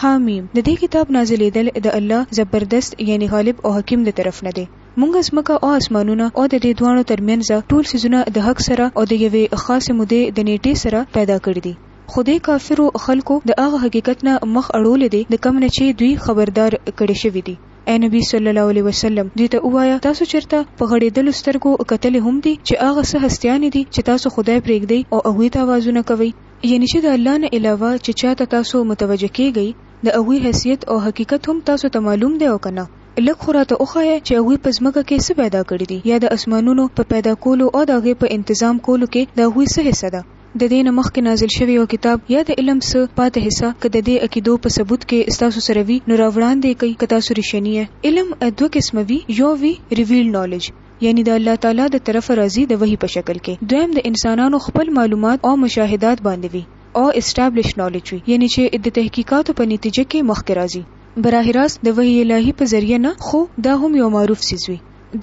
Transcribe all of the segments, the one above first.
حاميم، د دې کتاب نازلېدل د الله زبردست يعنې غالب او حکيم د طرف نه دی. مونږ ځمکه او اسمانونه او د دې دواړو تر مينځ ټول څيزونه د حق سره او د يوې خاصې مودې د نېټې سره پيدا کړي دي. خو دې کافرو خلکو د هغه حقيقت نه مخ اړولی دی د کوم نه چې دوی خبردار کړي شوي دي. اې نبي صلی الله عليه وسلم! دوی ته ووايه، تاسو چرته په غړېدلو سترګو کتلي هم دي چې هغه څه هستيانې دي چې تاسو خدای پرېږدئ او هغوی ته آوازونه کوئ؟ یعنی چه د الله نه علاوه چه چا ته تاسو متوجه کیږی د هغوی حیثیت او حقیقت هم تاسو ته معلوم دی او که نه؟ لږ خو راته وښایه چه هغوی په ځمکه کښې څه پیدا کړی دی یا د اسمانونو په پیدا کولو او د هغې په انتظام کولو کښې د هغوی څه حصه ده؟ ددې نه مخکې نازل شوی یو کتاب یا د علم څه پاته حصه که ددې عقیدو په ثبوت کښې ستاسو سره وی نو راوړاندې یې کړئ که تاسو ریښنی یئ. علم دوه قسمه وی یو وی Revealed Knowledge. یعنی د الله تعالی د طرفه راځی د وحی په شکل کې دویم د انسانانو خپل معلومات او مشاهدات باندی وی او اسټابلش نالیج وی یعنی چې دتحقیقاتو په نتیجه کې مخکې راځی براه راست د وحی الهی په ذریعه نه خو دا هم یو معروف څیز وی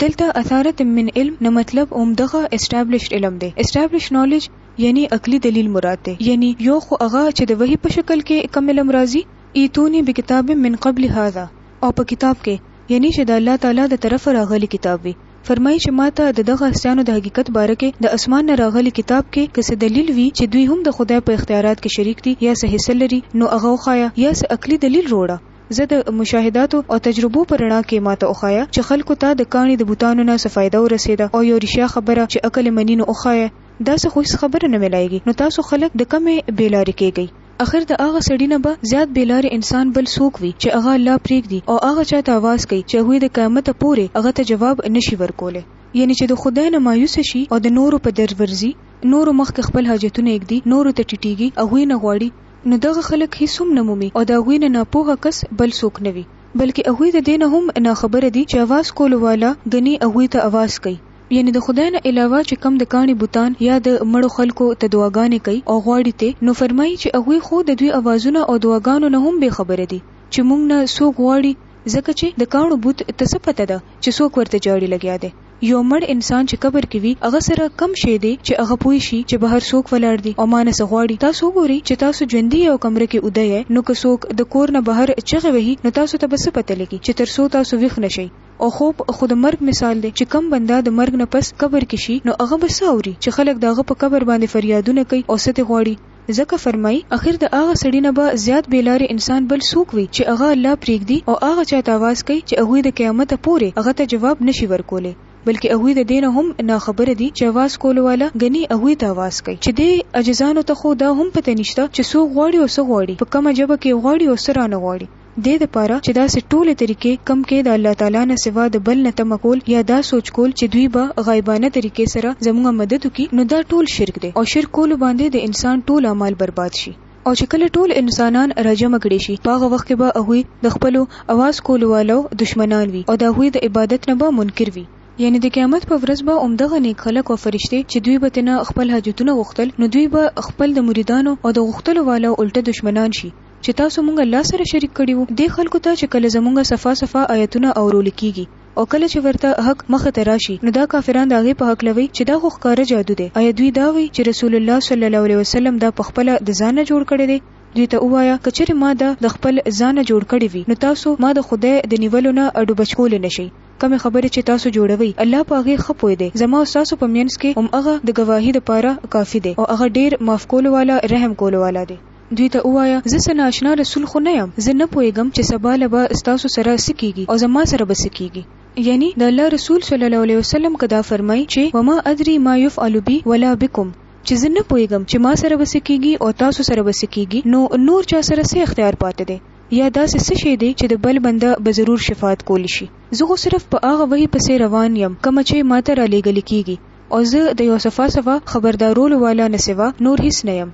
دلته اثارت من علم نه مطلب هم دغه اسټابلشډ علم دی اسټابلش نالیج یعنی عقلی دلیل مراد دی یعنی یو خو هغه چې د وحی په شکل کې کوم علم راځی ایتونی بکتاب من قبل هذا او په کتاب کې، یعنی چې د الله تعالی د طرفه راغلی کتاب وی، فرمایی چې ماته د دغه هستیانو د حقیقت باره کې د اسمان نه راغلی کتاب کې که څه دلیل وی چې دوی هم د خدای په اختیارات کې شریک دی یا څه حصه لری نو هغه وښایه یا څه عقلی دلیل روړه زه د مشاهداتو او تجربو په رڼا کې ماته وښایه چې خلکو ته د کاڼی د بوتانو نه څه فایده ورسیده او یو رښیا خبره چې عقل یې منی نو وښایه داسې خو هیڅ خبره نه ملایږی نو تاسو خلک د کومې بی لاری کیږی اخر د هغه سړي نه به زیات بې لارې انسان بل څوک وي چې هغه الله پرېږدي او هغه چا ته اواز کوي چې هغوی د قیامته پورې هغه ته جواب نه شي ورکولی یعنې چې د خدای نه مایوسه شي او د نورو په در ورځي، نورو مخکې خپل حاجتونه اېږدي، نورو ته ټیټېږي، هغوی نه غواړي، نو دغه خلک هېڅ هم نه مومي او د هغوی نه ناپوهه کس بل څوک نه وي، بلکې هغوی د دې نه هم ناخبره دي چې اواز کولو والا ګني هغوی ته اواز کوي. یعنې د خدای نه علاوه چې کوم د کاڼي بتان یا د مړو خلکو ته دعاګانې کوي او غواړي ترې، نو فرمایي چې هغوی خو د دوی اوازونه او دعاګانو نه هم بې خبره دي چې موږ نه څوک غواړي، ځکه چې د کاڼو بت ته څه پته ده چې څوک ورته جاړي لګیا دی، یو مړ انسان چې قبر کې وي هغه سره کوم شی دی چې هغه پوه شي چې بهر څوک ولاړ دي او ما نه څه غواړي، تاسو وګورئ چې تاسو ژوندي یې او کمره کې اوده یئ، نو که څوک د کور نه بهر چغې وهي نو تاسو ته به څه پته لګي چې تر څو تاسو ویښ نه شئ. او خوب خو د مرګ مثال دی چې کوم بنده د مرګ نه پس قبر کې شي نو هغه به څه اوري چې خلک د هغه په قبر باندې فریادونه کوي او څه ترې غواړي ځکه فرمايي اخر د هغه سړي نه به زیات بې لارې انسان بل څوک وي چې هغه الله پرېږدي او هغه چا ته اواز کوي چې هغوی د قیامته پورې هغه ته جواب نه شي ورکولی بلکې هغوی د دې نه هم نا خبره دي چې اواز کولو والا ګني هغوی ته اواز کوي چې دې عاجزانو ته خو دا هم پته نشته چې څوک غواړي او څه غواړي په کومه ژبه کې غواړي او څه رانه غواړي. دې دپاره چې داسې ټولې طریقې کوم کې د الله تعالی نه سوا د بل نه تمه کول یا دا سوچ کول چې دوی به غایبانه طریقې سره زمونږ مدد وکړي نو دا ټول شرک دی او شرک کولو باندې د انسان ټول اعمال برباد شي او چې کله ټول انسانان راجمع کړې شي په هغه وخت کې به هغوی د خپلو اواز کولو والو دشمنان وي او د هغوی د عبادت نه به منکر وي. یعنې د قیامت په ورځ به همدغه نیک خلق او فرشتې چې دوی به ترنه خپل حاجتونه غوښتل نو دوی به خپل د مریدانو او د غوښتلو والو الټه دشمنان شي چې تاسو مونږ الله سره شریک کړي وو دې خلکو ته چې کله زمونږ صفا صفا آیتونه اورول کیږي او کله چې ورته حق مخ ته راشي نو دا کافران د هغې په هکله وایي چې دا خو ښکاره جادو دی ایا دوی دا وایي چې رسول الله صلی الله علیه وسلم دا په خپله د ځانه جوړ کړی دی دوی ته ووایه که چېرې ما دا د خپل ځانه جوړ کړی وي نو تاسو ما د خدای د نیولو نه اډو بچ کولی نه شئ کمې خبرې چې تاسو جوړوي الله په هغه ښه پوه دی زما او تاسو په مینس کې هم هغه د گواهی لپاره کافی دی او هغه ډیر معاف کولو والا رحم کولو والا دی دوی ته ووایه، زه څه نااشنا رسول خو نه یم، زه نه پوهېږم چې سبا له به ستاسو سره څه کېږي او زما سره به څه کېږي؟ یعنې د الله رسول صلی الله علیه وسلم که دا فرمایي چې، وما ادري ما یفعل بي ولا بکم، چې زه نه پوهېږم چې ما سره به څه کېږي او تاسو سره به څه کېږي، نو نور چا سره څه اختیار پاتې دی؟ یا داسې څه شی دی چې د بل بنده به ضرور شفاعت کولی شي؟ زه خو صرف په هغه وحي پسې روان یم کومه چې ماته رالېږلې کېږي او زه د یو صفا صفا خبردارولو والا نه سوا نور هېڅ نه یم.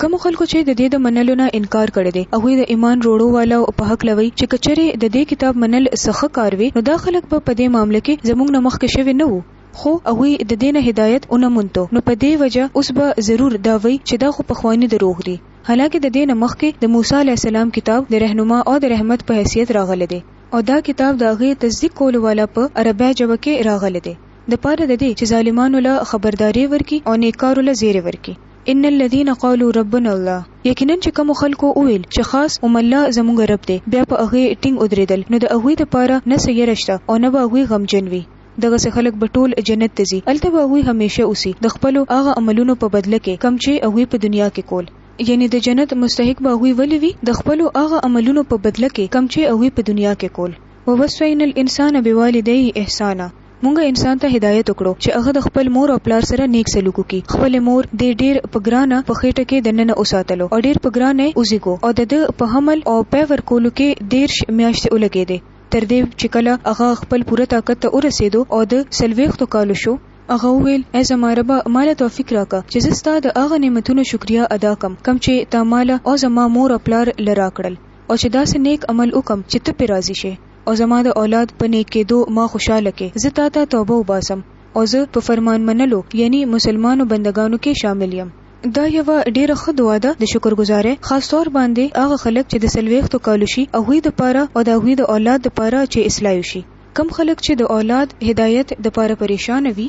کومو خلکو چې د دې د منلو نه انکار کړی دی، هغوی د ایمان روړو والا او په هکله وایي چې که چېرې د دې کتاب منل څه ښه کار وی نو دا خلک به په دې معامله کې زموږ نه مخکې شوي نه وو، خو هغوی د دې نه هدایت ونه موندتو نو په دې وجه اوس به ضرور دا وایي چې دا خو پخواني دروغ دي، حالانکه د دې نه مخکې د موسی علیه السلام کتاب د رهنما او د رحمت په حیثیت راغلی دی او دا کتاب د هغې تصدیق کولو والا په عربۍ ژبه کې راغلی دی د پاره د دې چې ظالمانو له خبرداری ورکړي او نیککارو له زیری ورکړي. ان الذين قالوا ربنا الله یقینا چې کوم خلکو وویل چې خاص هم الله زموږ رب دی بیا په هغه ټینګ ودرېدل نو د هغوی دپاره نه څه یره شته او نه به هغوی غمجن وي دغسې خلک به ټول جنت ته ځي هلته به هغوی همېشه اوسي د خپلو هغه عملونو په بدله کې کوم چې هغوی په دنیا کې کول یعنی د جنت مستحق به هغوی ولې وي د خپلو هغه عملونو په بدله کې کوم چې هغوی په دنیا کې کول ووصینا الانسان بوالديه احسانا مونږ انسان ته هدایت وکړو چې هغه د خپل مور او پلار سره نیک سلوک وکړي. خپله مور دې ډیر په ګرانه په خیټه کې د ننه وساتلو او ډیر په ګرانه یې وزیږو او د ده په حمل او پی ورکولو کې دیرش میاشتې ولګیدې تر دې چې کله هغه خپل پوره طاقت ته ورسیدو او د څلویښتو کالو شو، هغه وویل، ای زما ربه ماله توفیق راکړه چې زه ستا د هغه نعمتونو شکریه ادا کړم کوم چې تا ماله او زما مور او پلار له راکړل او چې داسې نیک عمل وکړم چې ته پرې راضي شې. او زما د اولاد په نېک کېدو ما خوشحاله کړې، زه تا ته توبه وباسم او زه په فرمان منلو یعنی مسلمانو بندګانو کې شامل یم. دا یوه ډېره ښه دعا ده د شکرګزارۍ خاص طور باندې هغه خلک چې د څلوېښتو کالو شي هغوی دپاره او د هغوی د اولاد دپاره چې اصلاح وشي کوم خلک چې د اولاد هدایت دپاره پریشانه وي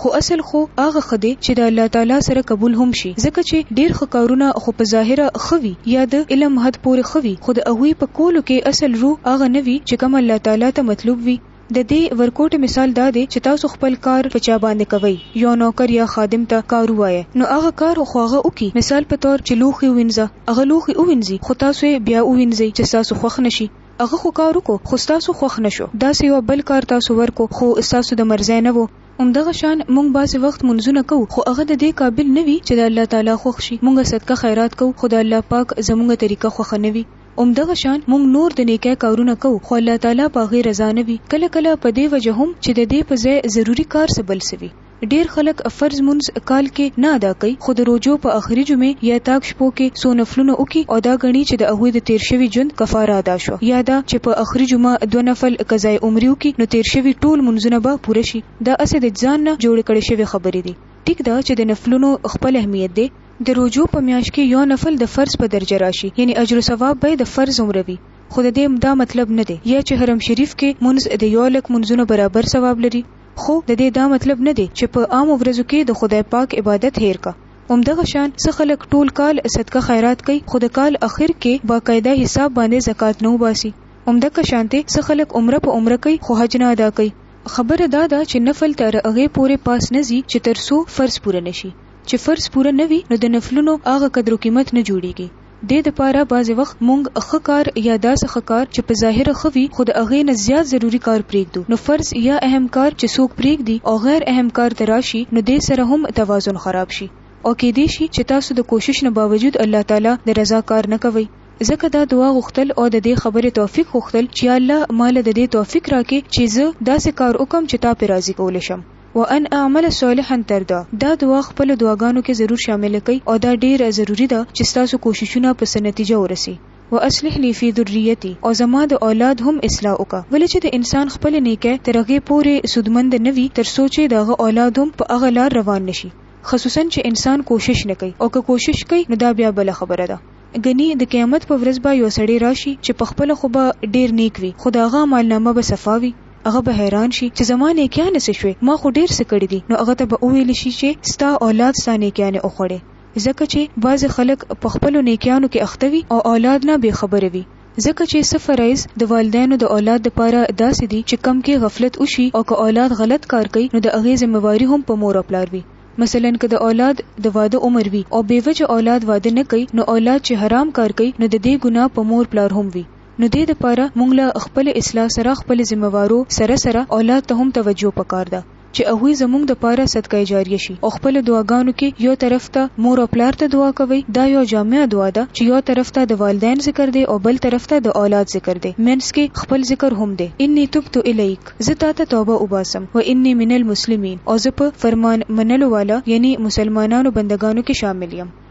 خو اصل خو هغه ښه دی چې د الله تعالی سره قبول هم شي ځکه چې ډېر ښه کارونه خو په ظاهره ښه وي یا د علم حد پورې ښه وي خو د هغوی په کولو کې اصل روح هغه نه وي چې کوم الله تعالی ته مطلوب وي. د دې ورکوټ مثال دا دی چې تاسو خپل کار په چا باندې کوئ، یو نوکر یا خادم ته کار ووایئ نو هغه کار خو هغه وکړي مثال په طور چې لوښي ووینځه هغه لوښي ووینځي خو تاسو یې بیا ووینځئ چې ستاسو خوښ نه شي. هغه خو کار وکړو خو ستاسو خوښ نه شو داسې یو بل کار تاسو ورکړو خو ستاسو د مرضی نه وو. همدغه شان مونږ بعضې وخت مونځونه کوو خو هغه ددې قابل نه وي چې د الله تعالی خوښ شي مونږ صدقه خیرات کوو خو د الله پاک زمونږ طریقه خوښه نه وي همدغه شان مونږ نور د نیکۍ کارونه کوو خو الله تعالی په هغې رضا نه وي کله کله په دې وجه هم چې ددې په ځای ضروري کار څه بل څه وي ډیر خلک فرض لمونځ کال کې نه ادا کوي خو د روژو په اخري جمعې یا طاق شپو کې څو نفلونه وکړي او دا ګڼي چې د هغوی د تیر شوي ژوند کفاره ادا شوه یا دا چې په اخري جمعه دوه نفل قضاء عمري وکړي نو تیر شوي ټول لمونځونه به پوره شي دا هسې د ځان نه جوړې کړې شوې خبرې دي ټیک ده چې د نفلونو خپل اهمیت دی. د روژو په میاشت کې یو نفل د فرض په درجه راشي یعنې اجر او ثواب به یې د فرض هومره وي خو د دې دا مطلب نه دی یا چې حرم شریف کې لمونځ د یو لک لمونځونو برابر ثواب لري خو د دې دا مطلب نه دی چې په عامو ورځو کې د خدای پاک عبادت هېر کړه. همدغه شان څه خلک ټول کال صدقه خیرات کوي خو د کال اخر کې باقاعده حساب باندې زکات نه وباسي. همدکه شانتې څه خلک عمره په عمره کوي خو حج نه ادا کوي. خبره دا ده چې نفل تر هغې پورې پاس نه ځي چې تر څو فرض پوره نه شي. چې فرض پوره نه وي نو د نفلونو هغه قدر و قیمت نه جوړېږي. دې دپاره بعضې وخت مونږ ښه کار يا داسې ښه کار چې په ظاهره ښه وي خو د هغې نه زيات ضروري کار پرېږدو نو فرض يا اهم کار چې څوک پرېږدي او غير اهم کار ته راشي نو دې سره هم توازن خراب شي او کېدی شي چې تاسو د کوشش نه باوجود الله تعالی د رضا کار نه کوئ ځکه دا دعا غوښتل او ددې خبرې توفيق غوښتل چې يا الله ماله ددې توفيق راکې چې زه داسې کار وکړم چې تا پرې راضي کولې شم. وان اعمل صالحا تر ده دا دعا خپلو دعاګانو کې ضرور شامله کړئ او دا ډېره ضروري ده چې ستاسو کوششونه په څه نتیجه ورسي. واصلح لي في ذريتي او زما د اولاد هم اصلاح وکړه ولې چې د انسان خپله نېکۍ تر هغې پورې سودمنده نه وي تر څو چې د هغه اولاد هم په هغه لار روان نه شي خصوصا چې انسان کوشش نه کوي او که کوشش کوي نو دا بیا بله خبره ده. ګني د قیامت په ورځ به یو سړی راشي چې پخپله خو به ډېر نېک وي خو د هغه عمالنامه به صفا وي هغه به حیران شي چې زما نیکیانې څه شوې، ما خو ډېر څه کړي دي، نو هغه ته به وویل شي چې ستا اولاد ستا نیکیانې وخوړې، ځکه چې بعضې خلک په خپلو نیکیانو کې اخته وي او اولاد نه بې خبره وي، ځکه چې څه فرایض د والدینو د اولاد لپاره داسې دي چې کم کې غفلت وشي او که اولاد غلط کار کوي نو د هغې ذمه واري هم په مور او پلار وي، مثلاً که د اولاد د واده عمر وي او بې وجه اولاد واده نه کوي نو اولاد چې حرام کار کوي نو د دې ګناه په مور پلار هم وي. نو دې د پاره مونږ له خپلې اصلاح سره خپلې ذمه وارو سره سره اولاد ته هم توجه پکار ده چې هغوی زمونږ د پاره صدقه جاریه شي او خپلو دعاګانو کې یو طرف ته مور او پلار ته دعا کوئ دا یو جامع دعا ده چې یو طرف ته د والدین ذکر دی او بل طرف ته د اولاد ذکر دی مینځ کې خپل ذکر هم دی انی تبت الیک زه تا ته توبه وباسم و انی من المسلمین او زه په فرمان منلو والا یعنی مسلمانانو بندګانو کې شامل یم.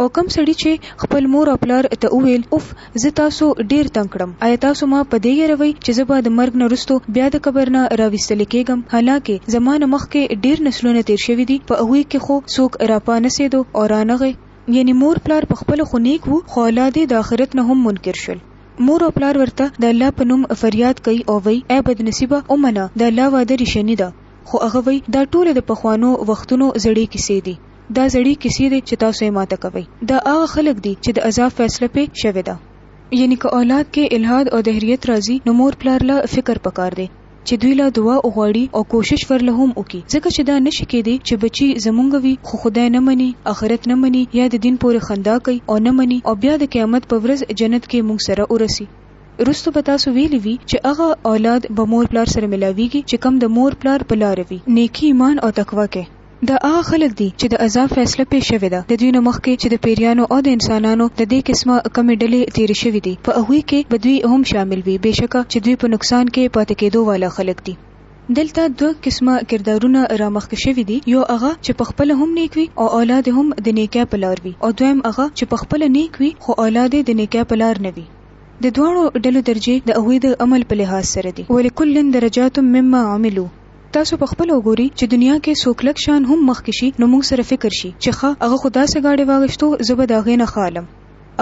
او کوم سړي چې خپل مور او پلار ته وویل، اوف! زه تاسو ډېر تنګ کړم، ایا تاسو ما په دې یېروئ چې زه به د مرګ نه وروسته بیا د قبر نه راویستل کېږم، حالانکه زما نه مخکې ډېر نسلونه تېر شوي دي، په هغوی کې خو څوک راپا نسېدو او رانغی؟ یعنې مور پلار په خپله خو نېک وو، خو اولاد یې د آخرت نه هم منکر شول. مور او پلار ورته د الله په نوم فریاد کوي او وایي، ای بدنصیبه! ومنه، د الله وعده ریښني ده. خو هغه وایي، دا ټوله د پخوانو وختونو زړې کیسې دي. دا زړې کیسې دي چې تاسو یې ماته کوئ دا هغه خلک دي چې د عذاب فیصله پرې شوې ده. یعنې که اولاد کې الحاد او دهریت راځي نو مور پلار له فکر پکار دی چې دوی له دعا وغواړي او کوشش ورله هم وکړي ځکه چې دا نشي کیدی چې بچي زمونږ وي خو خدای نه مني اخرت نه مني یا د دین پورې خندا کوي او نه مني او بیا د قیامت په ورځ جنت کې مونږ سره ورسي. وروسته به تاسو ویلي وي چې هغه اولاد به مور پلار سره ملاویږي چې کوم د مور پلار په لاره وي نیکي ایمان او تقوا کې. دا هغه خلک دي چې د عذاب فیصله پې شوې ده، د دوی نه مخکې چې د پېریانو او د انسانانو د دې قسمه کمې ډلې تېرې شوې دي، په هغوی کې به دوی هم شامل وي، بېشکه چې دوی په نقصان کې پاتې کېدو والا خلک دي. دلته دوه قسمه کردارونه را مخکې شوي دي، یو هغه چې په خپله هم نېک وي او اولاد یې هم د نېکۍ په لار وي او دویم هغه چې په خپله نېک وي خو اولاد یې د نېکۍ په لار نه وي. د دواړو ډلو درجې د هغوی د عمل په لحاظ سره دي، ولکل درجات مما عملوا. تاسو په خپله وګوري چې دنیا کې څو کلک شیان هم مخکې شي نو موږ سره فکر شي چې ښه هغه خو داسې ګاډی واغشتو زه به د هغې نه ښه علم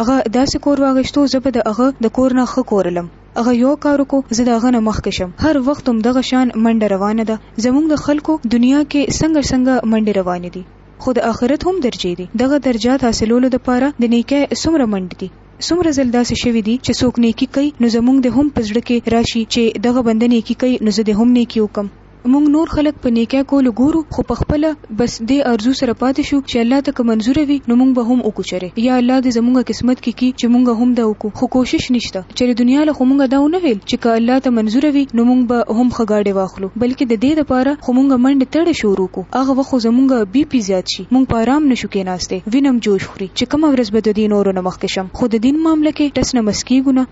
هغه داسې کور واغشتو زه به د هغه د کور نه ښه کور علم هغه یو کار وکړو زه د هغه نه مخکې شم هر وخت هم دغه شان منډه روانه ده زموږ د خلکو دنیا کې څنګه څنګه منډې روانې دي خو د آخرت هم درجې دي دغه درجات حاصلولو دپاره د نیکۍ څومره منډې دي څومره ځل داسې شوي دي چې څوک نېکي کوي نو زموږ دې هم په زړه کې راشي چې دغه بنده نېکي کوي نو زه دې هم نېکي وکړم. موږ نور خلک په نېکۍ کولو ګورو خو پخپله بس دې ارزو سره پاتې شو چې الله ته که منظوره وي نو موږ به هم وکړو چېرې یا الله دې زموږ قسمت کې کړي چې موږ هم دا وکړو خو کوشش نشته چېرې دنیا له خو موږ دا ونه ویل چې که الله ته منظوره وي نو موږ به هم ښه ګاډی واخلو بلکې د دې لپاره خو موږ منډې تړې شروع کړو هغه وخت خو زموږ بي پي زیات شي موږ په ارام نشو کېناستی وینم جوش خوري چې کومه ورځ به د دې نورو نه مخکې شم خو د دين معامله کې ټس نه مس کېږو نه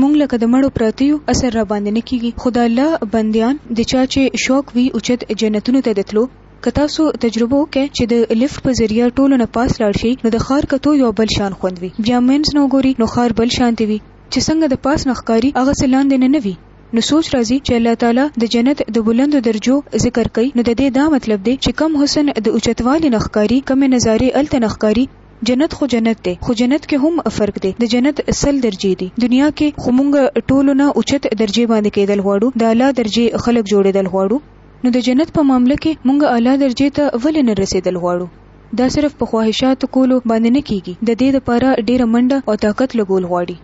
مونږ لکه د مړو پراته يو اثر راباندې نه کېږي خو د الله بنديان د چا چې شوق وي اوچت جنتونو ته د تلو که تاسو تجربه وکړئ چې د لفټ په ذريعه ټولو نه پاس لاړ شئ نو د ښار کتو يو بل شان خوند وي بيا منځ نه وګوري نو ښار بل شانتې وي چې څنګه د پاس نه ښکاري هغسې لاندې نه نه وي نو سوچ راځي چې الله تعالی د جنت د بلندو درجو ذکر کوي نو د دې دا مطلب دی چې کم حسن د اوچتوالي نه ښکاري کمې نظارې هلته نه ښکاري جنت خو جنت دی خو جنت کې هم فرق دی د جنت سل درجې دي دنیا کې خو مونږ ټولو نه اوچت درجې باندې کېدل غواړو د اعلی درجې خلک جوړېدل غواړو نو د جنت په معاملې کې مونږ اعلی درجې ته ولې نه رسېدل غواړو دا صرف په خواهشاتو کولو باندې نه کیږي د دې لپاره ډېره منډه او طاقت لګول غواړي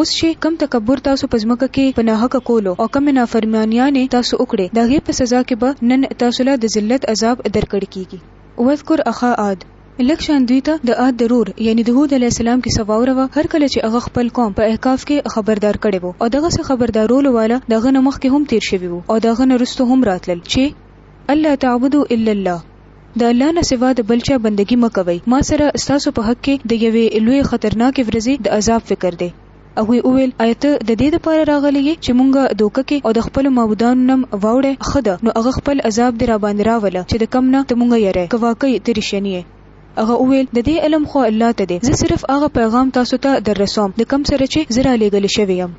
اوس چي کوم تکبر تاسو په ځمکه کي په ناحقه کولو او کومي نافرمانياني تاسو وکړې د هغې په سزا کي به نن تاسو له د ذلت عذاب درکړ کيږي. واذکر اخا عاد، لږ شان دوی ته د عاد د رور يعني د هود عليه السلام کيسه واوره وه هر کله چي هغه خپل قوم په احقاف کي خبردار کړی وو او دغسي خبردارولو والا د هغه نه مخکي هم تير شوي وو او د هغه نه وروسته هم راتلل چي الله تعبدو الا الله د الله نه سوا د بل چا بندګي مه کوئ، ما سره ستاسو په حق کې د یوې لویې خطرناکې ورځې د عذاب فکر دی. هغوی وویل، ایا ته د دې لپاره راغلی یې چې مونږ دوکه کې او د خپلو معبودانو نم واوړی؟ ښه ده نو هغه خپل عذاب دې راباندې راوله چې د کوم نه ته مونږ یری، که واقعی ته رښتینی یې. هغه وویل، د دې علم خو الله ته دی، زه صرف هغه پیغام تاسو ته در رسوم د کوم سره چې زه رالېږل شوی یم،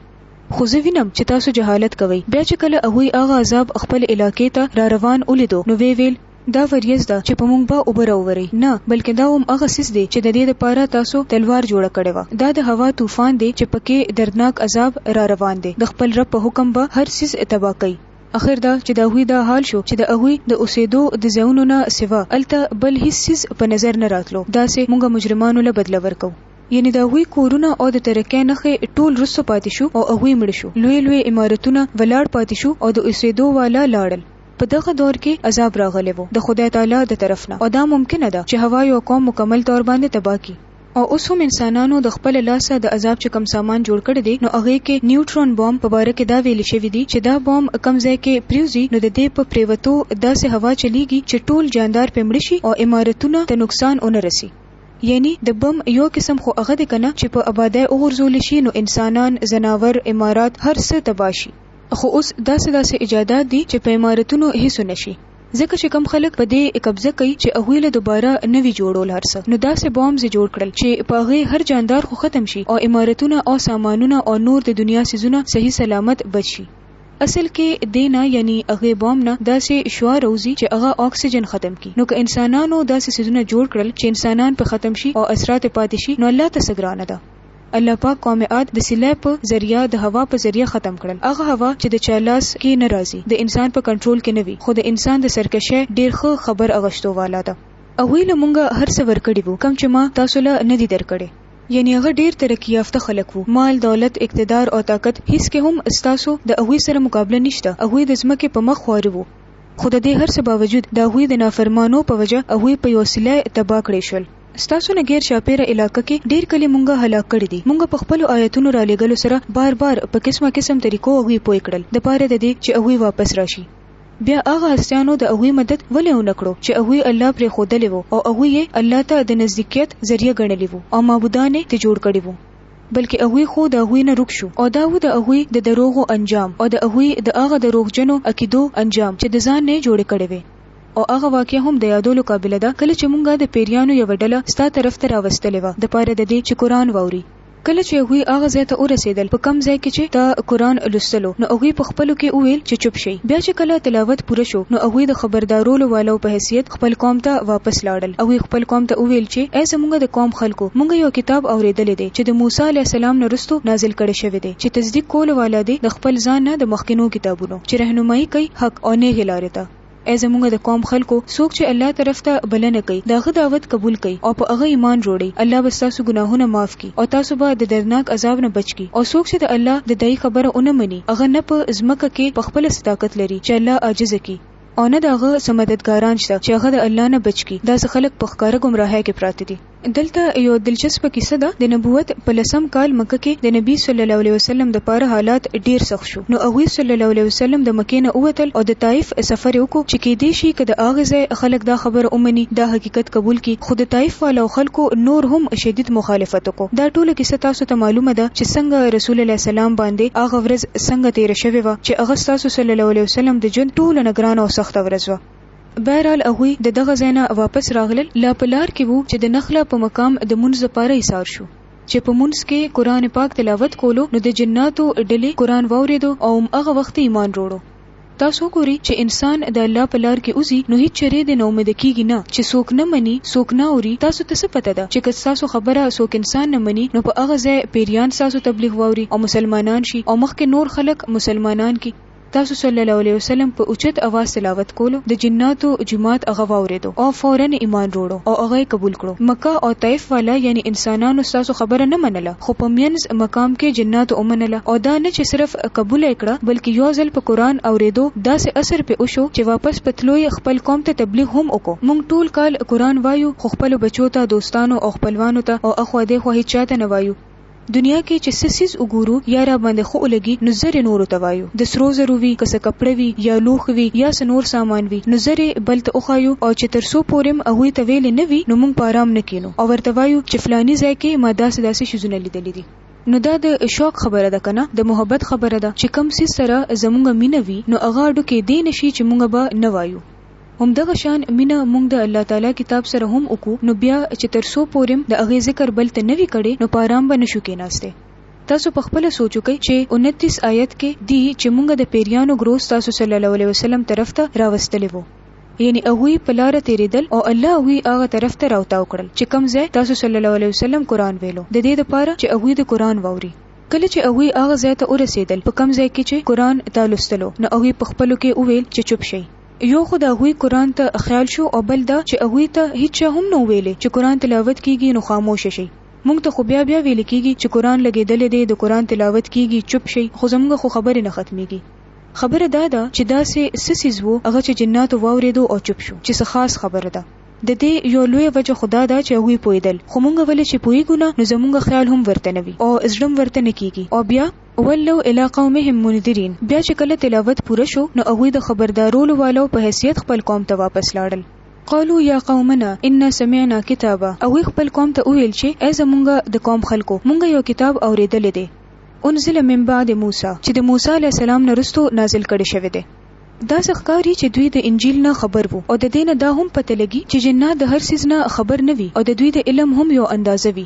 خو زه وینم چې تاسو جهالت کوئ. بیا چې کله هغوی هغه عذاب خپلې علاقې ته راروان ولیدو نو ویې ویل، دا وریځ ده چې په موږ به اوبه راووري؟ نه، بلکې دا هم هغه څیز دی چې د دې لپاره تاسو تلوار جوړه کړې وه. دا د هوا طوفان دی چې په کې دردناک عذاب راروان دی. د خپل رب په حکم به هر څیز تباه کوي. اخر دا چې د هغوی دا حال شو چې د هغوی د اوسېدو د ځایونو نه سوا هلته بل هیڅ څیز په نظر نه راتلو. داسې موږ مجرمانو له بدله ورکوو. یعنې د هغوی کورونه او د ترقۍ نښې ټول وروسته پاتې شو او هغوی مړه شو. لوی لوی عمارتونه ولاړ پاتې شو او د اوسېدو والا لاړل. په دغه دور کې عذاب راغلی وو د خدای تعالی د طرف نه او دا ممکنه ده چې هوا یو قوم مکمل طور باندې تباه کړي. او اوس هم انسانانو د خپله لاسه د عذاب چې کوم سامان جوړ کړی دی نو هغې کې نیوټرون بوم په باره کې دا ویلي شوي دي چې دا بوم کوم ځای کې پریوځي نو د دې په پریوتو داسې هوا چلیږي چې ټول جاندار پرې مړه شي او عمارتونه ته نقصان ونه رسي. یعنی د بم یو قسم خو هغه دی کنه چې په ابادۍ وغورځول شي نو انسانان، ځناور، عمارات هر څه تباه شي. خو اوس داسې داسې ایجادات دي چې په عمارتونو هیڅ نه شي ځکه چې کم خلک په دې قبضه کوي چې هغوی له دوباره نه وي جوړول هر څه نو داسې بامز یې جوړ کړل چې په هغې هر جاندار خو ختم شي او عمارتونه او سامانونه او نور د دنیا څیزونه صحیح سلامت بچ شي اصل کې دې نه یعنی هغې بام نه داسې شعاع روزي چې هغه اکسیجن ختم کړي نو که انسانانو داسې څیزونه جوړ کړل چې انسانان په ختم شي او اثرات پاتې شي نو الله ته څه ګرانه ده الله پاک قوم عاد د سیلۍ په ذریعه، د هوا په ذریعه، ختم کړل. هغه هوا چې د چا لاس کې نه راځي، د انسان په کنټرول کې نه وي، خو د انسان د سرکشۍ ډېر ښه خبر اغشتو والا ده. هغوی له مونږه هر څه ورکړي وو، کوم چې ما تاسو له نه دي درکړي. یعنې هغه ډېر ترقي یافته خلک وو، مال، دولت، اقتدار او طاقت هیڅ کې هم ستاسو د هغوی سره مقابله نشته، هغوی د ځمکې په مخ خواره وو، خو د دې هر څه باوجود د هغوی د نافرمانو په وجه هغوی په یوه سیلۍ تباه کړې شول. ستاسو نه ګیر چاپیره علاقه کی ډیر کلی مونږ هلاک کړی دی مونږ په خپلو آیتونو رالیږلو سره بار بار په قسمه قسم طریقو هغوی پوه کړل د پاره د دی چی هغوی واپس راشی بیا هغه هستیانو د هغوی مدد ولی ونه کړو چی هغوی الله پریښودلی وو او هغوی یی الله ته د نزدیکیت ذریعه ګڼلی وو او معبودان یی ته جوړ کړی وو بلکه هغوی خو د هغوی نه روک شو او دا وو د هغوی د دروغو انجام او د هغوی د هغه دروغجنو عقیدو انجام چی د ځان نه یی جوړی کړی وی. او هغه واقعه هم د یادولو قابله ده کله چې مونږ د پیریانو یوه ډله ستا طرف ته راوستلې وه د پاره د دې چې قرآن واوري. کله چې هغوی هغه ځای ته ورسیدل په کوم ځای کې چې تا قرآن لوستلو نو هغوی په خپلو کې وویل چې چوپ شئ بیا چې کله تلاوت پوره شو نو هغوی د خبردارولو والو په حیثیت خپل قوم ته واپس لاړل هغوی خپل قوم ته وویل چې ای زمونږ د قوم خلکو مونږ یو کتاب اوریدلی دی چې د موسی علیه السلام نه رستو نازل کړی شوی دی چې تصدیق کولو والا دی د خپل ځان نه د مخکنو کتابونو چې رهنمایي کوي حق او نیغې لارې ته. اې زمونږ د قوم خلکو! څوک چې الله طرف ته بلنه کوي، د هغه دعوت قبول کړئ او په هغه ایمان روړئ، الله به ستاسو ګناهونه معاف کړي او تاسو به د دردناک عذاب نه بچ کړي او څوک چې د الله د داعي خبره ونه مني، هغه نه په ځمکه کې په خپله څه طاقت لري چې الله عاجز کړي او نه د هغه څه مددګاران شته چې هغه د الله نه بچ کړي، داسې خلک په ښکاره ګمراهۍ کې پراته دي. دلته یو دلچسپه کیسه ده، د نبوت په لسم کال مکه کې د نبي صلی الله علیه وسلم دپاره حالات ډیر سخت شو نو هغوی صلی الله علیه وسلم د مکې نه ووتل او د طائف سفر یې وکړو چې کیدای شي که د هغه ځای خلک دا خبره ومني دا حقیقت قبول کړي خو د طائف والاو خلکو نور هم شدید مخالفت وکړو دا ټوله کیسه تاسو ته معلومه ده چې څنګه رسول الله السلام باندې هغه ورځ څنګه تیره شوې وه چې هغه ستاسو صلی الله علیه وسلم د ژوند ټولو نه ګرانه او سخته ورځ وه. بهرحال هغوی د دغه ځای نه واپس راغلل، لا په لار کې وو چې د نخله په مقام د مونځ لپاره ایسار شو. چې په مونځ کې قرآن پاک تلاوت کولو نو د جناتو ډلې قرآن واورېدو او هم هغه وخت یې ایمان روړو. تاسو وګورئ چې انسان د الله په لار کې وځي نو هیڅ چرې دې ناامیده کیږي نه چې څوک نه مني، څوک نه اوري، تاسو ته څه پته ده چې که ستاسو خبره څوک انسان نه مني نو په هغه ځای پیریان ستاسو تبلیغ واوري او مسلمانان شي او مخکې نور خلک مسلمانان کړي. تاسو صلی الله علیه وسلم په اوچت اواز تلاوت کولو د جناتو جماعت هغه واوریدو او فورا ایمان روړو او هغه قبول کړو مکه او طائف والا یعنی انسانانو ستاسو خبره نه منله خو په مینځ مقام کې جناتو ومنله او دا نه چې صرف قبوله یې کړه بلکې یو ځل په قرآن اوریدو داسې اثر پرې وشو چې واپس په تلو یې خپل قوم ته تبلیغ هم وکړو مونږ ټول کال قرآن وایو خو خپلو بچو ته دوستانو او خپلوانو ته او اخوا دیخوا هیچاته نه وایو دنیا کې چې څه څیز وګورو یا راباندې ښه ولګي نو زر یې نورو ته وایو، د سرو زرو وي، که څه کپړه وي یا لوښي وي یا څه نور سامان وي نو زر یې بل ته وښایو او چې تر څو پورې م هغوی ته ویلې نه وي نو موږ په ارام نه کینو او ورته وایو چې فلاني ځای کې ما داسې داسې څیزونه لیدلي دي. نو دا د شوق خبره ده کنه د محبت خبره ده چې کوم څیز سره زموږ مینه وي نو هغه هډوکی دې نه شي چې موږ به نه وایو. هم دغه شان مینه مونږ د الله تعالی کتاب سره هم وکړو نو بیا چې تر څو پورې د هغې ذکر بل ته نه وي کړی نو په ارام به نه شو کیناستی تاسو په خپله سوچ وکړئ چې انتیس آیت کې دي چې مونږ د پیریانو ګروه ستاسو صلی الله علیه وسلم طرف ته راوستلی وو یعنی هغوی په لاره تیریدل او الله هغوی هغه طرف ته راوتاو کړل چې کوم ځای تاسو صلی الله علیه وسلم قرآن ویلو د دې لپاره چې هغوی د قرآن واوري کله چې هغوی هغه ځای ته ورسیدل په کوم ځای کې چې قرآن تا لوستلو نو هغوی په خپلو کې وویل چې چوپ شئ یو خو د هغوی قرآن ته خیال شو او بل دا چې هغوی ته هیچا هم نه ویلې چې قرآن تلاوت کیږي نو خاموشه شئ. موږ ته خو بیا بیا ویل کیږي چې قرآن لګیدلی دی، د قرآن تلاوت کیږي، چوپ شئ، خو زموږ خو خبرې نه ختمیږي. خبره دا ده چې داسې څه څیز وو هغه چې جناتو واوریدو او چوپ شو چې څه خاص خبره ده. ددې یو لویه وجه خو دا ده چې هغوی پوهیدل خو موږ ولې چې پوهیږو نه نو زموږ خیال هم ورته نه وي او زړه هم ورته نه کیږي او بیا ولو الی قومهم منذرین بیا چې کله تلاوت پوره شو نو هغوی د خبردارولو والو په حیثیت خپل قوم ته واپس لاړل. قالو یا قومنا انا سمعنا کتابا هغوی خپل قوم ته وویل چې ای زمونږ د قوم خلکو مونږ یو کتاب اوریدلی دی انزل من بعد موسی چې د موسی علیه السلام نه رستو نازل کړی شوی دی. داسې ښکاري چې دوی د انجیل نه خبر وو او د دې نه دا هم پته لګي چې جنات د هر څیز نه خبر نه وي او د دوی د علم هم یو اندازه وي.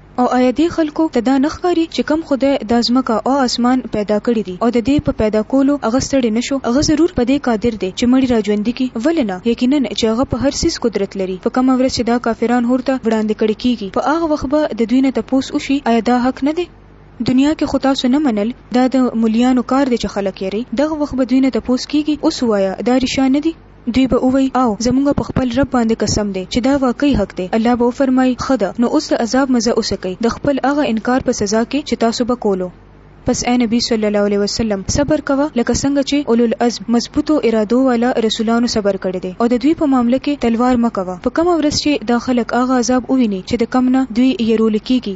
او آیا دې خلکو ته دا نه ښکاري چې کوم خدای دا ځمکه او اسمان پیدا کړي دي او د دې په پیدا کولو هغه ستړی نه شو؟ هغه ضرور په دې قادر دی چې مړي راژوندي کړي، ولې نه؟ یقینا چې هغه په هر څیز قدرت لري. په کومه ورځ چې دا کافران اور ته وړاندې کړي کیږي، په هغه وخت به د دوی نه تپوس وشي، آیا دا حق نه دی؟ دنیا کې خو تاسو نه منل، دا د ملیانو کار دی چې خلک یری، دغه وخت به دوی نه تپوس کیږي، اوس ووایه، دا ریشا نه دي؟ دوی به ووایي، آو! زموږ په خپل رب باندې قسم دی چې دا واقعي حق دی. الله به وفرمایي، ښه ده، نو اوس د عذاب مزه وڅکئ د خپل هغه انکار په سزا کې چې تاسو به کولو. پس اې نبي صلی الله علیه وسلم! صبر کوه لکه څنګه چې اولوالعزم، مضبوطو ارادو والا، رسولانو صبر کړی دی او د دوی په معامله کې تلوار مه کوه په کومه ورځ چې دا خلک هغه عذاب وویني چې د کوم نه دوی یرول کیږي.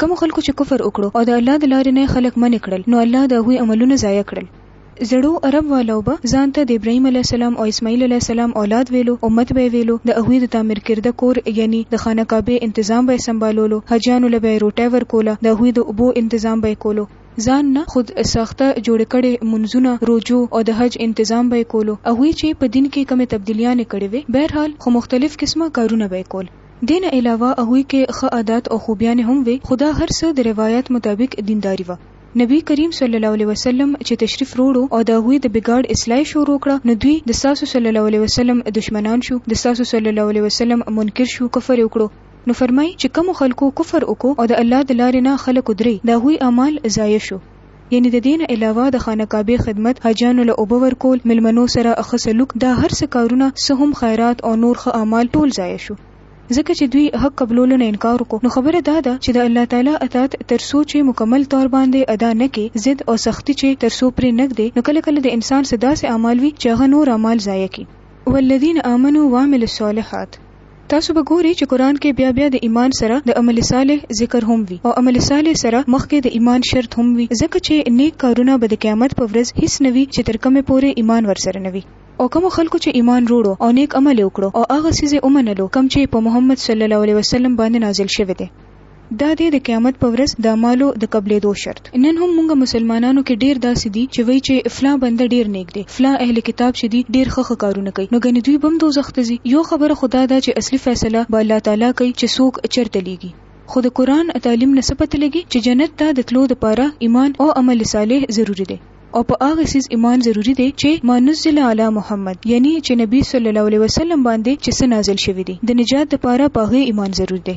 کومو خلکو چې کفر وکړو او د الله د لارې نه خلک منع کړل نو الله د هغوی عملونه ضایع کړل. زړو عرب والو به ځان ته د ابراهیم علیه السلام او اسماعیل علیه السلام اولاد ویلو، امت به یې ویلو، د هغوی د تعمیر کرده کور یعنی د خانه کعبې انتظام به یې سمبالولو، حاجیانو له به یې روټۍ ورکوله، د هغوی د اوبو انتظام به یې کولو، ځان نه خود ساخته جوړې کړې مونځونه، روژو او د حج انتظام به یې کولو، هغوی چې په دین کې کومې تبدیلیانې کړې وې، بهرحال خو مختلف قسمه کارونه به یې کول. دې نه علاوه هغوی کې ښه عادات او خوبیانې هم وې، خو دا هر څه د روایت مطابق دینداري وه. نبي کریم صلی الله علیه وسلم چې تشریف روړو او د هغوی د بګاړ اصلاح یې شروع کړه نو دوی د ستاسو صلی الله علیه وسلم دشمنان شو، د ستاسو صلی الله علیه وسلم منکر شو، کفر یې وکړو، نو فرمایي چې کومو خلکو کفر وکړو او د الله د لارې نه خلک ودري د هغوی اعمال ضایع شو، یعنې د دې نه علاوه د خانه کعبې خدمت، حاجیانو له اوبه ورکول، مېلمنو سره ښه سلوک، دا هر څه کارونه، څه هم خیرات او نور ښه اعمال ټول ضایع شو، ځکه چې دوی حق قبلولو نه انکار وکړو، نو خبره دا ده چې د الله تعالی اطاعت تر څو چې مکمل طور باندې ادا نه کړې، ضد او سختي چې تر څو پرې نه ږدې، نو کله کله د انسان څه داسې اعمال وي چې هغه نور اعمال ضایع کړي. والذین آمنوا وعملوا الصالحات. تاسو به ګوري چې قرآن کې بیا بیا د ایمان سره د عمل صالح ذکر هم وي او عمل صالح سره مخکې د ایمان شرط هم وي ځکه چې نیک کارونه به د قیامت په ورځ هیڅ نه وي چې تر کومې پورې ایمان ورسره نه وي او کومو خلکو چې ایمان روړو او نیک عمل یې وکړو او هغه څیز یې ومنلو کوم چې په محمد صلی الله علیه وسلم باندې نازل شوی دی. دا دی د قیامت په ورځ د اعمالو د قبلېدو شرط. نن هم موږ مسلمانانو کې ډېر داسې دي چې وایي چې فلاں بنده ډېر نېک دی، فلاں اهل کتاب چې دي ډېر ښه ښه کارونه کوي، نو ګنې دوی به هم دوزخ ته ځي؟ یوه خبره خو دا ده چې اصلي فیصله به الله تعالی کوي چې څوک چېرته لېږي. خو د قرآن تعلیم نه څه پته لګي چې جنت ته د تلو لپاره ایمان او عمل صالح ضروري دی او په هغه څیز ایمان ضروري دی چې ما نزل علی محمد یعنی چې نبي صلی الله علیه وسلم باندې چې څه نازل شوي دي د نجات لپاره په هغې ایمان ضرور دی.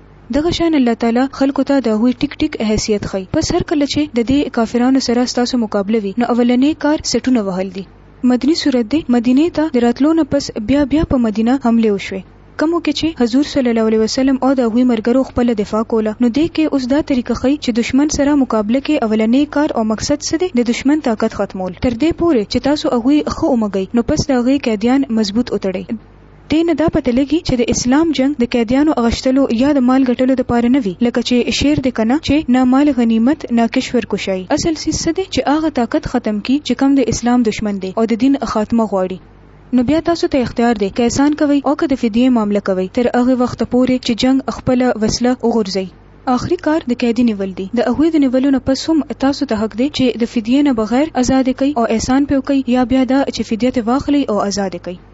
دغه شان الله تعالی خلکو ته د هغوی ټیک ټیک حیثیت ښیي پس هر کله چې د دې کافرانو سره ستاسو مقابله وي نو اولنې کار سټونه وهل دي مدني سورت دی مدینې ته د راتلو نه پس بیا بیا په مدینه حملې وشوې کومو کې چې حضور صلی الله علیه وسلم او د هغوی مرګرو خپله دفاع کوله نو دې کې اوس دا طریقه ښیي چې دښمن سره مقابله کې اولنې کار او مقصد څه دی د دښمن طاقت ختمول تر دې پورې چې تاسو هغوی ښه ومږئ نو پس د هغې قیدیان مضبوط وتړئ. دې نه دا پته لګي چې د اسلام جنګ د قیدیانو اغشتلو یا د مال ګټلو د پاره نه وي لکه چې شعر دی کنه چې نه مال غنیمت نه کشور کشای اصل څیز څه دی چې هغه طاقت ختم کړي چې کوم د اسلام دښمن دی او د دین خاتمه غواړي نو بیا تاسو ته اختیار دی که احسان کوئ او که د فدیې معامله کوئ تر هغه وخته پورې چې جنګ خپله وسله وغورځوي. آخري کار د قیدي نیول دي د هغوی د نیولو نه پس هم تاسو ته حق دی چې د فدیې نه بغیر ازاد یې کړئ او احسان پرې وکړئ یا بیا دا چې فدیه ترې واخلئ او ازاد یې کړئ.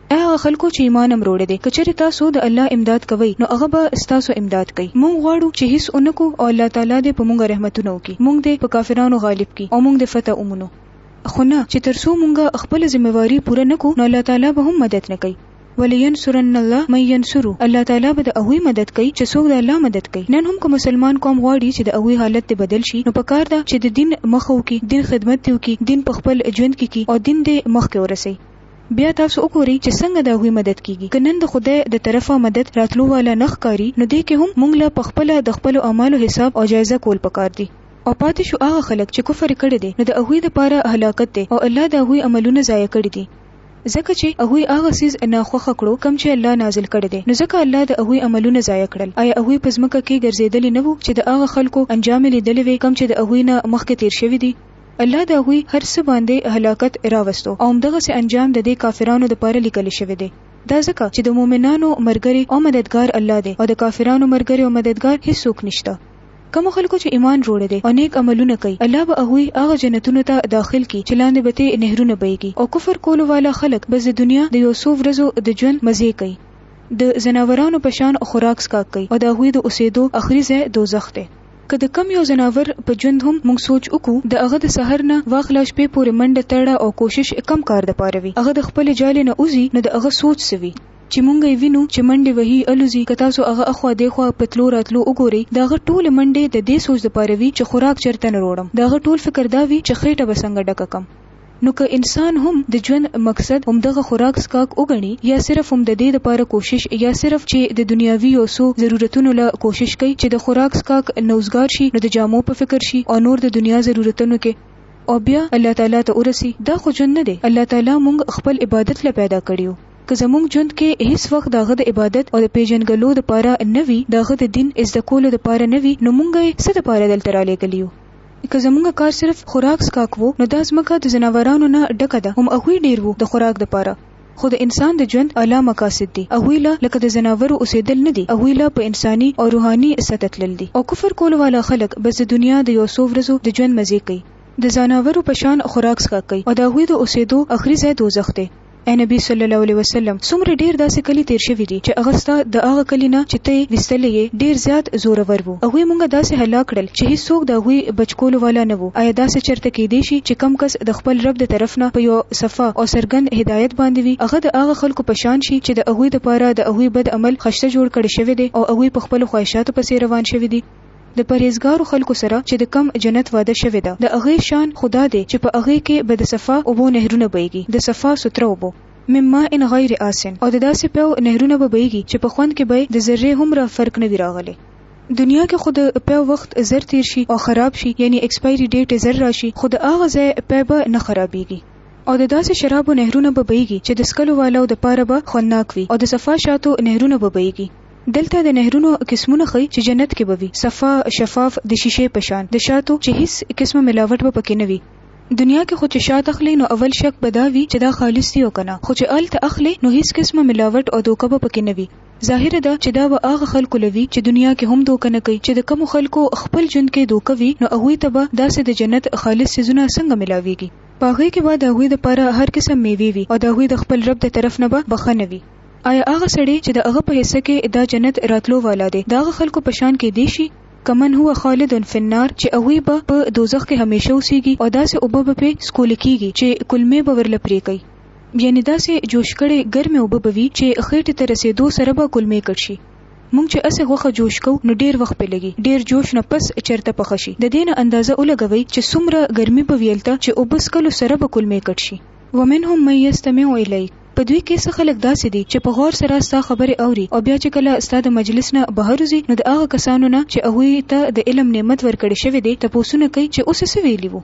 اې هغه خلکو چې ایمان هم روړی دی که چېرې تاسو د الله امداد کوئ نو هغه به ستاسو امداد کوي مونږ غواړو چې هیڅ ونه کړو او الله تعالی دې په مونږ رحمتونه وکړي مونږ دې په کافرانو غالب کړي او مونږ دې فتح ومونو خو نه چې تر څو مونږ خپله ذمه واري پوره نه کړو نو الله تعالی به هم مدد نه کوي ولینصرن الله من ینصره الله تعالی به د هغوی مدد کوي چې څوک د الله مدد کوي نن هم که مسلمان قوم غواړي چې د هغوی حالت دې بدل شي نو پکار ده چې د دین مخ وکړي دین خدمت دې وکړي دین په خپل ژوند کې کړي او دین دې مخکې ورسوي بیا تاسو وګورئ چې څنګه د هغوی مدد کیږي. که نن د خدای د طرفه مدد راتلو والا نه ښکاري نو دې کې هم مونږ له په خپله د خپلو اعمالو حساب او جایزه کول پکار دي. او پاتې شو هغه خلک چې کفر کړی دی نو د هغوی لپاره هلاکت دی او الله د هغوی عملونه ضایع کړي دي ځکه چې هغوی هغه څیز نا خوښه کړو کوم چې الله نازل کړی دی نو ځکه الله د هغوی عملونه ضایع کړل ایا هغوی په ځمکه کې ګرځیدلي نه وو چې د هغه خلکو انجام یې لیدلی وی کوم چې د هغوی نه مخکې تیر شوي دي. الله د هغوی هر څه باندې هلاکت راوستو او همدغسې انجام د دې کافرانو دپاره لیکل شوی دی، دا ځکه چې د مؤمنانو مرګری او مددګار الله دی او د کافرانو مرګری او مددګار هیڅوک نشته. کومو خلکو چې ایمان روړی دی او نیک عملونه کوي الله به هغوی هغه جنتونو ته داخل کړي چې لاندې به ترې نهرونه بهیږي او کفر کولو والا خلک بس د دنیا د یو څو ورځو د ژوند مزې کوي، د ځناورانو په شان خوراک څښاک کوي او د هغوی د اوسیدو اخري ځای دوزخ دی. که د کوم یو ځناور په ژوند هم موږ سوچ وکړو، د هغه د سهار نه واخله شپې پورې منډه تړه او کوشش یې کوم کار د پاره وي، هغه د خپلې جالې نه وځي نو د هغه سوچ څه وي؟ چې موږ یې وینو چې منډې وهي، الوزي، که تاسو هغه اخوا دیخوا په تلو راتلو وګورئ، د هغه ټولې منډې د دې سوچ د پاره وي چې خوراک چرته نه روړم، د هغه ټول فکر دا وي چې خیټه به څنګه ډکه کړم. نو که انسان هم د ژوند مقصد همدغه خوراک څښاک وګڼي یا صرف هم د دې لپاره کوشش یا صرف چې د دنیاوي یو څو ضرورتونو له کوشش کوي چې د خوراک څښاک نوزګار شي نو د جامو په فکر شي او نور د دنیا ضرورتونو کې او بیا الله تعالی ته ورسي دا خو ژوند نه دی الله تعالی موږ خپل عبادت له پیدا کړي یو که زموږ ژوند کې هیڅ وخت د هغه د عبادت او د پیژنګلو لپاره نه وي د هغه د دین زده کولو لپاره نه وي نو موږ یې څه لپاره دلته رالیږلي یو. که زمونږ کار صرف خوراک څښاک وو نو دا ځمکه د ځناورانو نه ډکه ده هم هغوی ډیر وو د خوراک لپاره خو د انسان د ژوند اعلی مقاصد دي هغوی له لکه د ځناورو اوسیدل نه دي هغوی له په انساني او روحاني سطح تلل دي او کفر کولو والا خلک بس د دنیا د یو څو ورځو د ژوند مزې کوي د ځاناورو په شان خوراک څښاک کوي او د هغوی د اوسیدو اخري ځای دوزخ دی. اې نبی صلی الله علیه وسلم څومره ډیر داسې کلی تیر شوی دی چې هغه ستا د هغه کلی نه چې ته وستلې یې ډیر زیات زورور وو هغوی مونږ داسې هلاک کړل چې هیڅوک د هغوی بچ کولو والا نه وو ایا داسې چرته کیدی شي چې کوم کس د خپل رب د طرف نه په یو صفا او څرګند هدایت باندې وي هغه د هغه خلکو په شان شي چې د هغوی لپاره د هغوی بد عمل خشته جوړ کړی شوی دی او هغوی په خپلو خواهشاتو پسې روان شوي دي. د پرهېزګارو خلکو سره چې د کوم جنت وعده شوې ده، د هغې شان خو دا دی چې په هغې کې به د صفا اوبو نهرونه بهېږي، د صفا سوتره اوبو، من ماء غیر آسن، او د داسې پېو نهرونه به بهېږي چې په خوند کې به یې د ذرې هومره فرق نه وي راغلی. دنیا کې خو د پېو وخت زر تېر شي او خراب شي، یعنې ایکسپایري ډېټ یې زر راشي، خو د هغه ځای پېه به نه خرابېږي. او د داسې شرابو نهرونه به بهېږي چې د څکلو والو دپاره به خوندناک وي، او د صفا شاتو نهرونه به بهېږي، دلته د نهرونو قسمونه ښيي چې جنت کې به وي، صفا، شفاف، د شیشې په شان، د شاتو چې هیڅ قسمه ملاوټ به پکې نه وي. دنیا کې خو چې شات اخلې نو اول شک به دا وي چې دا خالص دي او که نه، خو چې هلته اخلې نو هیڅ قسمه ملاوټ او دوکه به پکې نه وي. ظاهره ده چې دا به هغه خلکو له وي چې دنیا کې هم دوکه نه کوي، چې د کومو خلکو خپل ژوند کې دوکه وي نو هغوی ته به داسې د جنت خالص څیزونه څنګه ملاویږي؟ په هغې کې به د هغوی لپاره هر قسم میوې وي او د هغوی د خپل رب د طرف نه به بخښنه وي. آیا هغه سړی چې د هغه په حصه کې د جنت راتلو والا دی د هغه خلکو په شان کیدی شي؟ کمن هو خالد فی النار چې هغوی به په دوزخ کې همیشه اوسیږي او داسې اوبه به پرې څکول کیږي چې کولمې به ورله پرې کوي یعنې داسې جوش کړې ګرمې اوبه به وي چې خیټې ته رسیدو سره به کولمې کټ شي. موږ چې هسې غوښه جوش کوو نو ډیر وخت پرې لګي ډیر جوش نه پس چرته پخه شي د دې نه اندازه ولګوئ چې څومره ګرمي به وي هلته چې اوبه څکلو سره به کولمې کټ شي. ومنهم من یستمع الیک. په دوی کې څه خلک داسې دي چې په غور سره ستا خبرې اوري او بیا چې کله ستا د مجلس نه بهر وځي نو د هغه کسانو نه چې هغوی ته د علم نعمت ورکړې شوې دې تپوسونه کوي چې اوس څه ویلي وو؟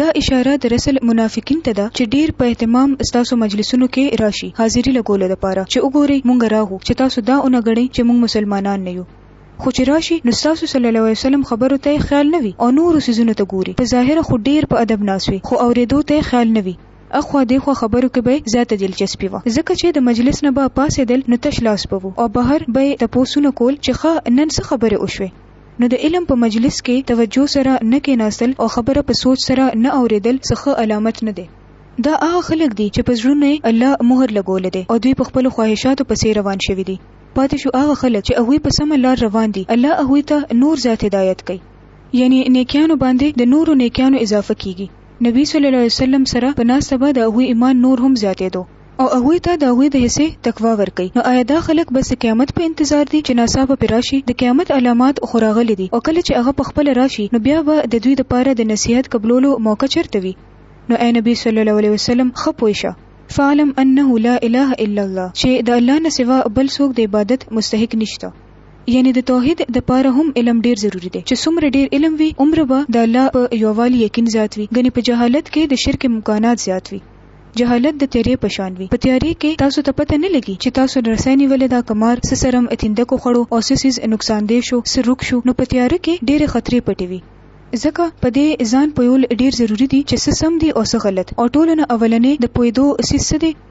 دا اشاره د رسل منافقین ته ده چې ډیر په اهتمام ستاسو مجلسونو کې راشي حاضری لګولو لپاره چې وګوري مونږ راغو چې تاسو دا اونه ګڼي چې مونږ مسلمانان نه یو خو چې راشي نو ستاسو صلی الله علیه وسلم خبرو ته خیال نه وي او نورو سیزونو ته ګوري په ظاهره خو ډیر په ادب ناس وي خو اوریدو ته خیال نه وي اخوا دیخوا خبرو کې به یې زیاته دلچسپي وه، ځکه چې د مجلس نه به پاڅېدل نو تش لاس به وو او بهر به یې تپوسونه کول چې ښه نن څه خبرې وشوې؟ نو د علم په مجلس کې توجه سره نه کېناستل او خبره په سوچ سره نه اورېدل څه ښه علامت نه دی. دا هغه خلک دي چې په زړونو یې الله مهر لګولی دی او دوی په خپلو خواهشاتو پسې روان شوي دي. پاتې شو هغه خلک چې هغوی په سمه لار روان دي، الله هغوی ته نور زیات هدایت کوي. یعنې نېکیانو باندې د نورو نېکیانو اضافه کېږي. نبي صلی الله علیه وسلم سره په ناسته به د هغوی ایمان نور هم زیاتېدو او هغوی ته د هغوی د حصې تقوا ورکوي، نو ایا دا خلک بس د قیامت په انتظار دي چې ناڅاپه پرې راشي؟ د قیامت علامات خو راغلي دي او کله چې هغه په خپله راشي نو بیا به د دوی لپاره د نصیحت قبلولو موقع چېرته وي؟ نو ای نبي صلی الله علیه وسلم ښه پوه شه، فاعلم انه لا اله الا الله، چې د الله نه سوا بل څوک د عبادت مستحق نشته، یعنی د توحید د پاره هم علم ډیر ضروری دی چې څومره ډیر علم وي عمر به د الله په یووالي یقین زیات وي غني په جهالت کې د شرک امکانات زیات وي جهالت د تیارې په شان وي په تیارې کې تاسو ته پته نه لګي چې تاسو رسۍ نیولې ده کمار څه سرم اتیندکو خړو او څه سیز نقصان دی شو څه روک شو نو په تیاره کې ډېرې خطرې پټې وي ځکه په دې ځان پویول ډیر ضروری دي چې څه سم دي او څه غلط او ټولنه اولنې د پویدو سیس دي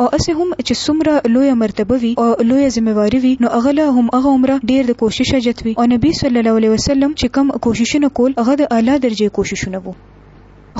او هسې هم چې څومره لویه مرتبه وي او لویه ذمه واري وي نو هغه له هماغه عمره ډېر د کوشش حاجت وي او نبي صلی الله علیه وسلم چې کوم کوششونه کول هغه د اعلی درجې کوششونه وو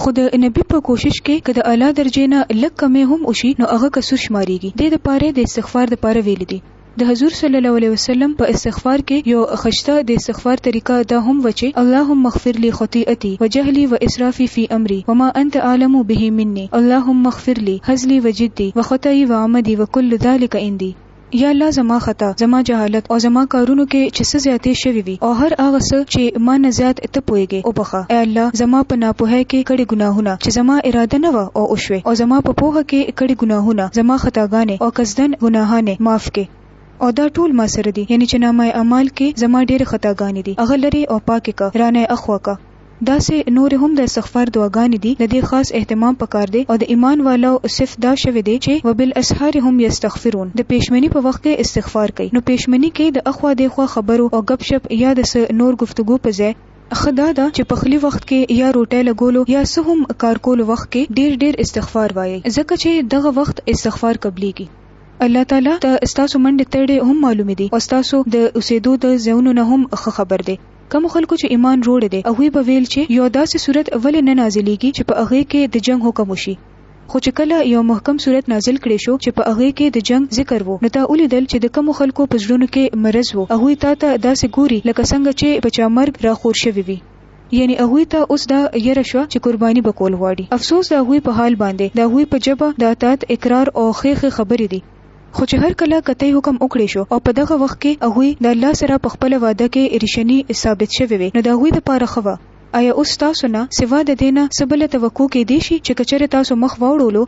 خو د نبي په کوشش کې که د اعلی درجې نه لږ کمی هم وشي نو هغه قصور شمارېږي دې دپاره د استغفار دپاره ویلي دي. د حضور صلی الله علیه وسلم په استغفار کې یو خشته د استغفار طریقه دا هم وه چې، اللهم اغفر لي خطیئتي وجهلي واسرافي فی امري وما انت اعلم به مني اللهم اغفر لي هزلي وجدي وخطئي وعمدي وکل ذلک عندي یا الله زما خطا، زما جهالت او زما کارونو کې چې څه زیاتې شوې وي، او هر هغه څه چې ما نه زیات ته پوهېږې وبخښه، ای الله زما په ناپوهۍ کې کړي ګناهونه چې زما اراده نه وه او وشوې، او زما په پوهه کې کړي ګناهونه، زما خطاګانې او قصداً ګناهانې، معاف کې. او دا ټول ما سره دي، یعنې چې نامه اعمال کې زما ډېرې خطاګانې دي، هغه لرې او پاکې که، رانه یې اخوا که. داسې نورې هم د استغفار دعاګانې دي د دې خاص اهتمام په کار دی او د ایمان والو صفت دا شوی دی چې وبالاسحار هم یستغفرون د پیشمني په وخت کې استغفار کوي نو پیشمني کې د اخوا دیخوا خبرو او ګپ شپ یا د څه نور ګفتګو په ځای ښه دا ده چې پخلي وخت کې یا روټۍ لګولو یا څه هم کار کولو وخت کې ډیر ډیر استغفار وایئ ځکه چې دغه وخت استغفار قبلیږي. الله تعالی ته ستاسو منډې ترړې هم معلومې دي او ستاسو د اوسیدو د ځایونو نه هم ښه خبر دی. کومو خلکو چې ایمان روړی دی هغوی به ویل چې یو داسې سورت ولې نه نازلیږي چې په هغې کې د جنګ حکم وشي خو چې کله یو محکم سورت نازل کړی شو چې په هغې کې د جنګ ذکر وو نو تا ولیدل چې د کومو خلکو په زړونو کې مرض وو هغوی تا ته داسې ګوري لکه څنګه چې په چا مرګ راخور شوی وي یعنی هغوی ته اوس دا یره شوه چې قرباني به کول غواړي افسوس د هغوی په حال باندې د هغوی په ژبه د اطاعت اقرار او ښې ښې خبرې دي خو چې هر کله قطعي حکم وکړې شو او په دغه وخت کې هغوی د الله سره په خپله وعده کې ریشني ثابت شوې وې نو د هغوی لپاره ښه وه، ایا اوس تاسو نه سوا د دې نه څه بله توقع کیدی شي چې که چېرې تاسو مخ واړولو،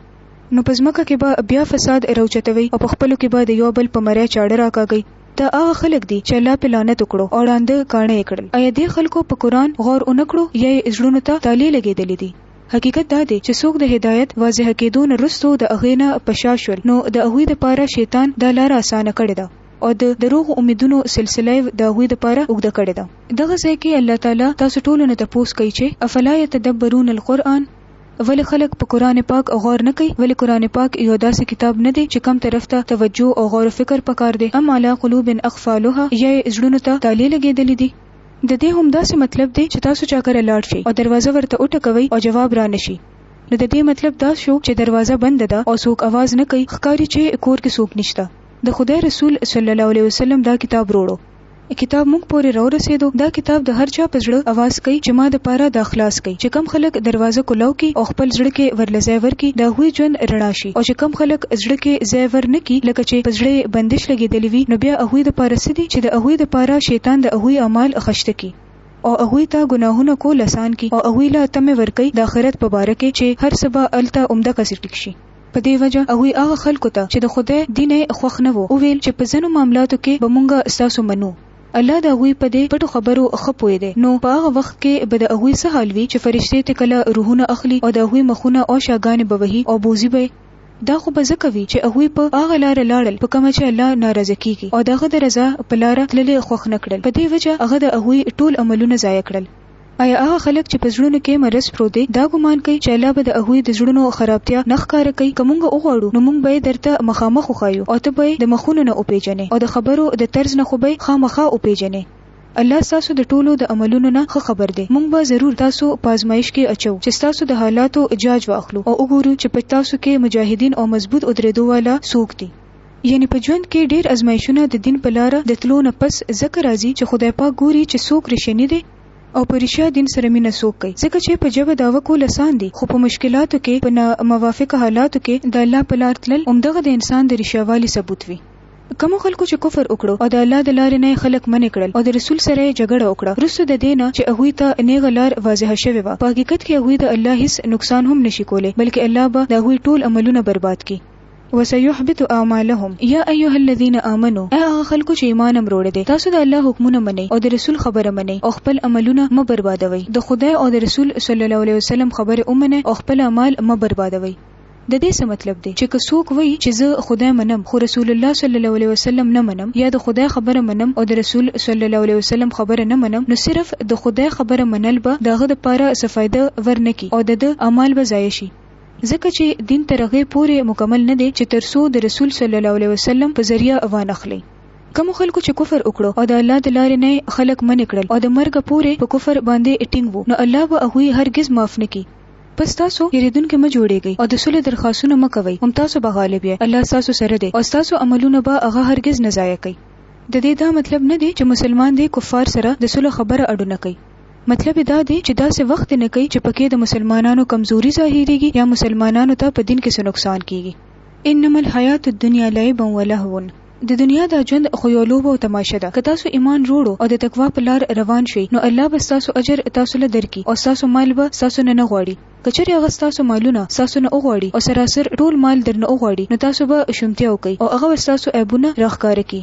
نو په ځمکه کې به بیا فساد راوچتوئ او په خپلو کې به د یو بل په مری چاړه راکاږئ، دا هغه خلک دي چې الله پرې لعنت وکړو او ړانده کاڼه یې کړل، ایا دې خلکو په قرآن غور ونه کړو یا یې زړونو ته تالې لګیدلې دي؟ حقیقت دا دی چې څوک د هدایت واضح کېدو نه وروسته د هغې نه په شا شول نو د هغوی لپاره شیطان دا لاره اسانه کړې ده او د دروغو امیدونو سلسله یې د هغوی لپاره اوږده کړې ده. دغه ځای کې الله تعالی تاسو ټولو نه تپوس کوي چې افلا یتدبرون القرآن؟ ولې خلک په قرآن پاک غور نه کوي؟ ولې قرآن پاک یو داسې کتاب نه دی چې کوم طرف ته توجه او غور و فکر پکار دی؟ ام علی قلوب اقفالها؟ یا یې زړونو ته تالې لګېدلې دي؟ د دې همداسې مطلب دی چې تاسو چا کره لاړ شئ او دروازه ورته وټکوئ او جواب را نه شي نو د دې مطلب دا شو چې دروازه بنده ده او څوک اواز نه کوي ښکاري چې کور کې څوک نشته. د خدای رسول صلی الله علیه وسلم دا کتاب روړو کتاب موږ پورې را ورسېدو دا کتاب د هر چا په زړه اواز کوي چې ما د پاره دا خلاص کړئ چې کوم خلک دروازه کولاو کړي او خپل زړه کې ورله ځای ورکړي د هغوی ژوند رڼا شي. او چې کوم خلک زړه کې ځای ور نه کړي لکه چې په زړه یې بندش لګېدلی وي نو بیا هغوی لپاره څه دي چې د هغوی لپاره شیطان د هغوی اعمال خښته کړي او هغوی ته ګناهونه کول اسان کړي او هغوی له تمې ورکوي د اخرت په باره کې چې هر څه به هلته همدغسې ټیک شي. په دې وجه هغوی هغه خلکو ته چې د خدای دین یې خوښ نه و وویل چې په ځینو معاملاتو کې به مونږ ستاسو منو. الله د هغوی په دې پټو خبرو ښه پوه دی، نو په هغه وخت کې به د هغوی څه حال وي چې فرشتې ترې کله روحونه اخلي او د هغوی مخونه او شاګانې به وهي او بوځي به یې؟ دا خو به ځکه وي چې هغوی په هغه لاره لاړل په کومه چې الله ناراضه کېږي او د هغه د رضا په لاره تلل یې خوښ نه کړل، په دې وجه هغه د هغوی ټول عملونه ضایع کړل. ایا هغه خلک چې په زړونو کې مرض پروت دی دا ګمان کوي چې الله به د هغوی د زړونو خرابتیا نه ښکاره کوي؟ که موږ وغواړو نو موږ به یې درته مخامخ وښایو او ته به یې د مخونو نه وپېژنې او د خبرو د طرز نه خو به یې خامخا وپېژنې. الله ستاسو د ټولو د عملونو نه ښه خبر دی. موږ به ضرور تاسو په ازمایش کې اچوو چې ستاسو د حالاتو جاج واخلو او وګورو چې په تاسو کې مجاهدین او مضبوط ودرېدو والا څوک دي. یعنې په ژوند کې ډېر ازمایشونه د دین په لاره د تلو نه پس ځکه راځي چې خدای پاک ګوري چې څوک ریښنی دی او په ریښیا دین سره مینه څوک کوي ځکه چې په ژبه دعوه کول اسان دي خو په مشکلاتو کې په نا موافقه حالاتو کې د الله په لار تلل همدغه د انسان د ریښیا والي ثبوت وي. کومو خلکو چې کفر وکړو او د الله د لارې نه یې خلک منع کړل او د رسول سره یې جګړه وکړه وروسته د دې نه چې هغوی ته نیغه لار واضحه شوې وه په حقیقت کې هغوی د الله هیڅ نقصان هم نشي کولی بلکې الله به د هغوی ټول عملونه برباد کړي. وسيحبط اعمالهم يا ايها الذين امنوا اي هغه خلکو چې ایمان امروړی دی تاسو د الله حکمونه منئ او د رسول خبره منئ او خپل عملونه مه بربادوئ د خدای او د رسول صلی الله علیه وسلم خبره ومنئ او خپل اعمال مه بربادوئ د دې څه مطلب دی چې که څوک وایي چې زه خدای منم خو رسول الله صلی الله علیه وسلم نه منم یا د خدای خبره منم او د رسول صلی الله علیه وسلم خبره نه منم نو صرف د خدای خبره منل به دغه لپاره څه فائدہ ورنکي او د عمل به ضایع شي ځکه چي دين تر هغه پوري مکمل نه دی چي تر څو د رسول صلی الله عليه وسلم په ذريعه وانه خلئ. کومو خلکو چي کفر وکړو او د الله د لاري نه يې خلک منع کړل او د مرګه پوري په کفر باندي ټينګ وو نو الله به هغوی هرګز معاف نه کړي. پس تاسو يريدونکي مه جوړيږئ او د صلح درخواستونه مه کوئ هم تاسو به غالب يئ الله ستاسو سره دی او ستاسو عملونه به هغه هرګز نه ضايع کوي. ددې دا مطلب نه دی چي مسلمان دي کفار سره د صلح خبره اډو نه کوي. مطلب یې دا دی چې داسې وخت نه کوي چې پکې د مسلمانانو کمزوري ظاهریږي یا مسلمانانو ته په دین کې څه نقصان کیږي. انما الحیات الدنیا لعب و لهو، د دنیا دا ژوند خو یو لوبه او تماشه ده، که تاسو ایمان روړو او د تقوا په لار روان شوئ نو الله به ستاسو اجر تاسو له درکړي او ستاسو مال به ستاسو نه نه غواړي، که چېرې هغه ستاسو مالونه ستاسو نه وغواړي او سراسر ټول مال درنه وغواړي نو تاسو به شومتیا وکړئ او هغه به ستاسو عیبونه راښکاره کړي.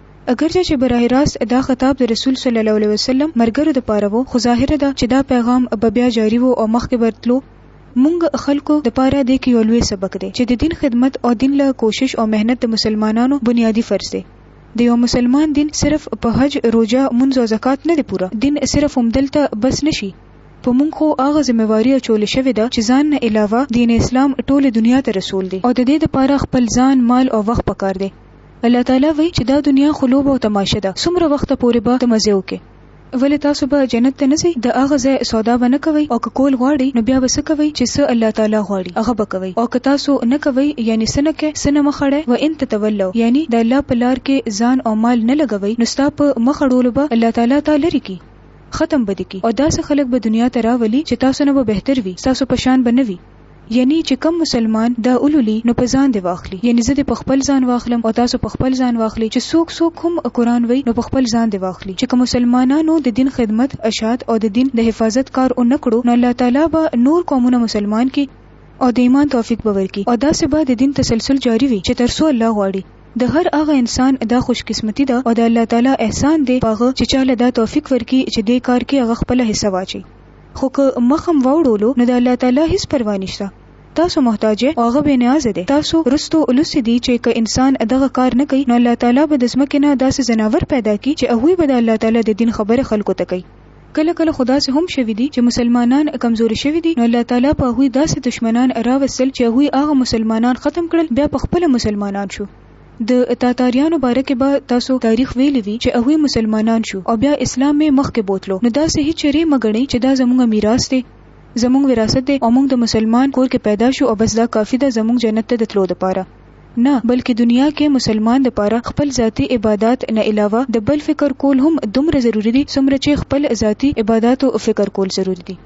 اګرچه چې براه راست دا خطاب د رسول صلی الله علیه وسلم مرګرو د پاره وو خو ظاهره ده چې دا پیغام به بیا جاری وو او مخکې به تلو. مونږ خلکو د پاره دې کې یو لوی سبق دی چې د دین خدمت او دین له کوشش او محنت د مسلمانانو بنیادی فرض دی. د یو مسلمان دین صرف په حج، روژه، مونځ او زکات نه دی پوره. دین صرف همدلته بس نه شي. په مونږ خو هغه ذمه واري اچول شوې ده چې ځان نه علاوه دین اسلام ټولې دنیا ته رسول دی او د دې د پاره خپل ځان، مال او وخت پکار دی. الله تعالی وایي چې دا دنیا خو لوبه او تماشه ده څومره وخت پورې به ته مزه وکې ولې تاسو به جنت ته نه ځئ د هغه ځای سودا به نه کوئ او که کول غواړئ نو بیا به څه کوئ چې څه الله تعالی غواړي هغه به کوئ او که تاسو نه کوئ یعنی څه نه کوئ څه نه مخ اړئ و ان تتولوا یعنی د الله په لار کې ځان او مال نه لګوئ نو ستا په مخ اړولو به الله تعالی تا لرې کړي ختم به دې کړي او داسې خلک به دنیا ته راولي چې تاسو نه به بهتر وي ستاسو په شان به نه وي یعنی چې کوم مسلمان دا ولولي نو په ځان دې واخلي یعنی زه دې په خپل ځان واخلم او تاسو په خپل ځان واخلي چې څوک څوک هم قرآن وایي نو په خپل ځان دې واخلي چې که مسلمانانو د دین خدمت، اشاعت او د دین د حفاظت کار و نه کړو نو الله تعالی به نور قومونه مسلمان کړي او د ایمان توفیق به ورکړي او داسې به د دین تسلسل جاري وي چې تر څو الله غواړي. د هر هغه انسان دا خوش قسمتي ده او د الله تعالی احسان دی په هغه چې چا له دا توفیق ورکړي چې دې کار کې هغه خپله حصه واچوي. خو که مخ هم واوړولو نو د الله تعالی هیڅ پروا نشته تاسو محتاج یئ او هغه بې نیازه دی تاسو وروسته لوستي دي چې که انسان دغه کار نه کوي نو الله تعالی به د ځمکې نه داسې ځناور پیدا کړي چې هغوی به د الله تعالی د دین خبره خلکو ته کوي. کله کله خو داسې هم شوي دي چې مسلمانان کمزوري شوي دي نو الله تعالی په هغوی داسې دښمنان راوستل چې هغوی هغه مسلمانان ختم کړل بیا پخپله مسلمانان شو. د تاتاریانو باره کې به تاسو تاریخ ویلی وي چې هغوی مسلمانان شو او بیا اسلام یې مخکې بوتلو نو داسې هیڅ چېرې مه ګڼئ چې دا زموږ میراث دی، زموږ وراثت دی او موږ د مسلمان کور کې پیدا شو او بس دا کافي ده زموږ جنت ته د تلو دپاره نه بلکې دنیا کې مسلمان دپاره خپل ذاتي عبادات نه علاوه د بل فکر کول هم دومره ضروري دي څومره چې خپل ذاتي عباداتو فکر کول ضروري دي.